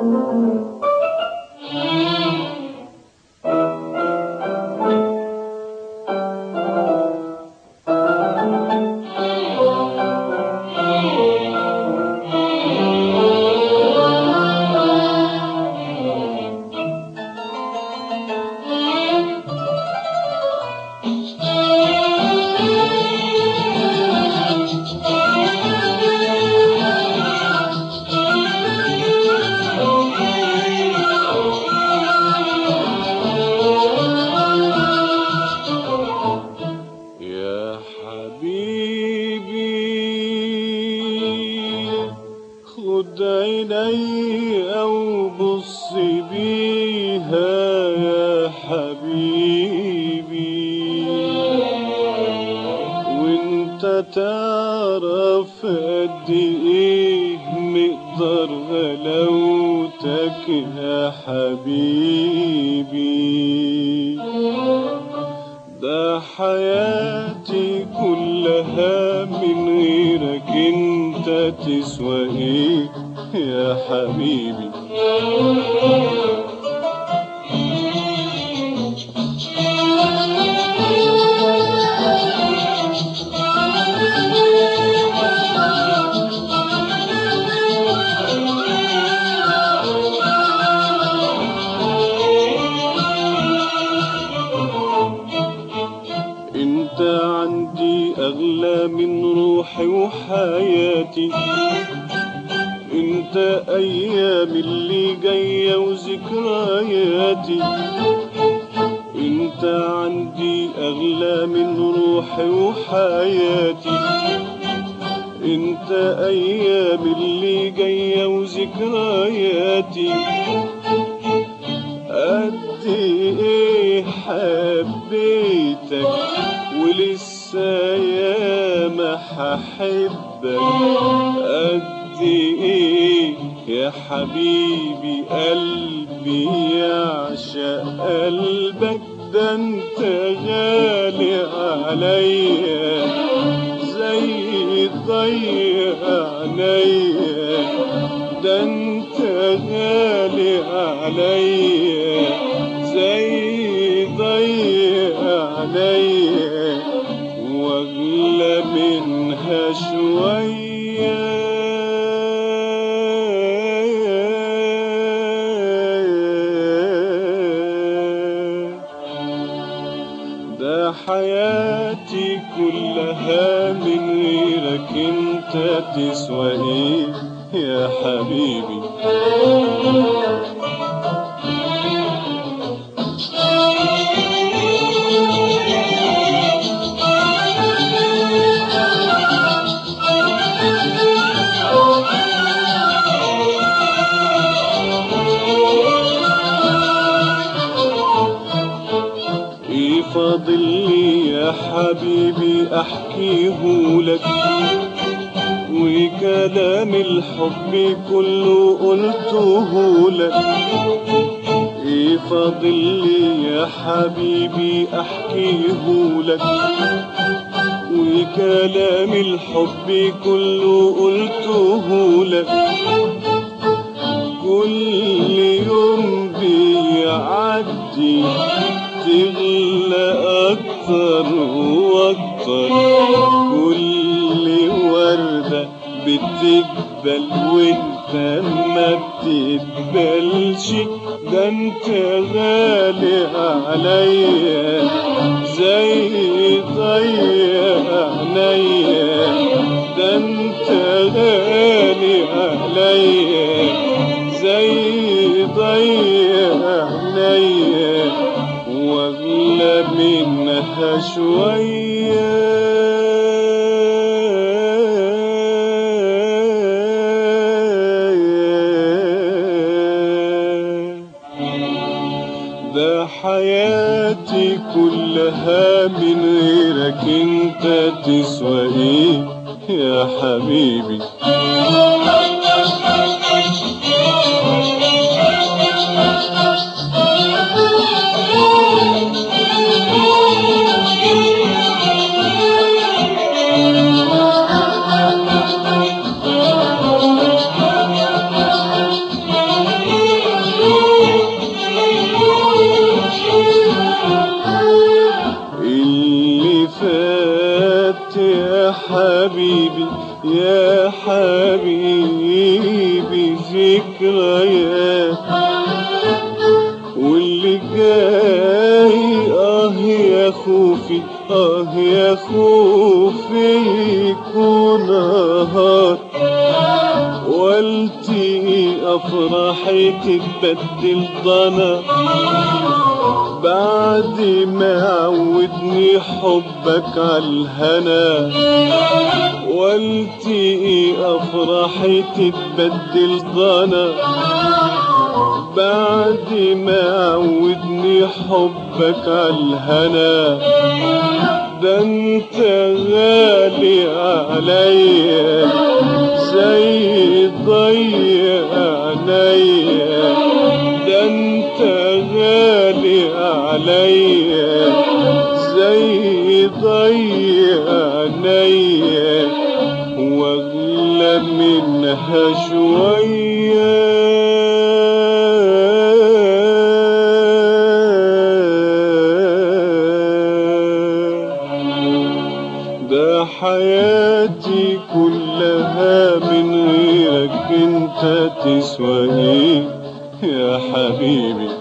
يا حبيبي وانت تعرف قد إيه مقدار غلاوتك يا حبيبي. ده حياتي كلها من غيرك انت تسوى إيه يا حبيبي. اغلى من روحي وحياتي. إنت أيام اللي جاية وذكرياتي. إنت عندي أغلى من روحي وحياتي. إنت أيام اللي جاية وذكرياتي. قد إيه حبيتك ولسه هحبك قد إيه يا حبيبي قلبي يعشق قلبك ده أنت غالي عليا زي ضيق عينيا. ده أنت غالي عليا. حياتي كلها من غيرك انت تسوى إيه يا حبيبي. فاضل لي يا حبيبي احكيهولك وكلام الحب كله قلتهولك إيه فاضل لي يا حبيبي احكيهولك وكلام الحب كله قلتهولك كل يوم بيعدي أكتر وأكتر كل وردة بتقبل وانت ما بتقبلش. ده انت غالي عليا زي ضيق منها شوية. ده حياتي كلها من غيرك انت تسوى إيه يا حبيبي؟ حبيبي يا حبيبي ذكريات واللي جاي آه يا خوفي آه يا خوفي يكون نهار. والتي افراحي تتبدل ضنا. بعد ما عودني حبك عالهنا والتي أفراحي تتبدل ضنا بعد ما عودني حبك عالهنا ده أنت غالي عليا زي ضيق عينيا. عليا زي ضيق عينيا وأغلى منها شوية. ده حياتي كلها من غيرك انت تسوى إيه يا حبيبي؟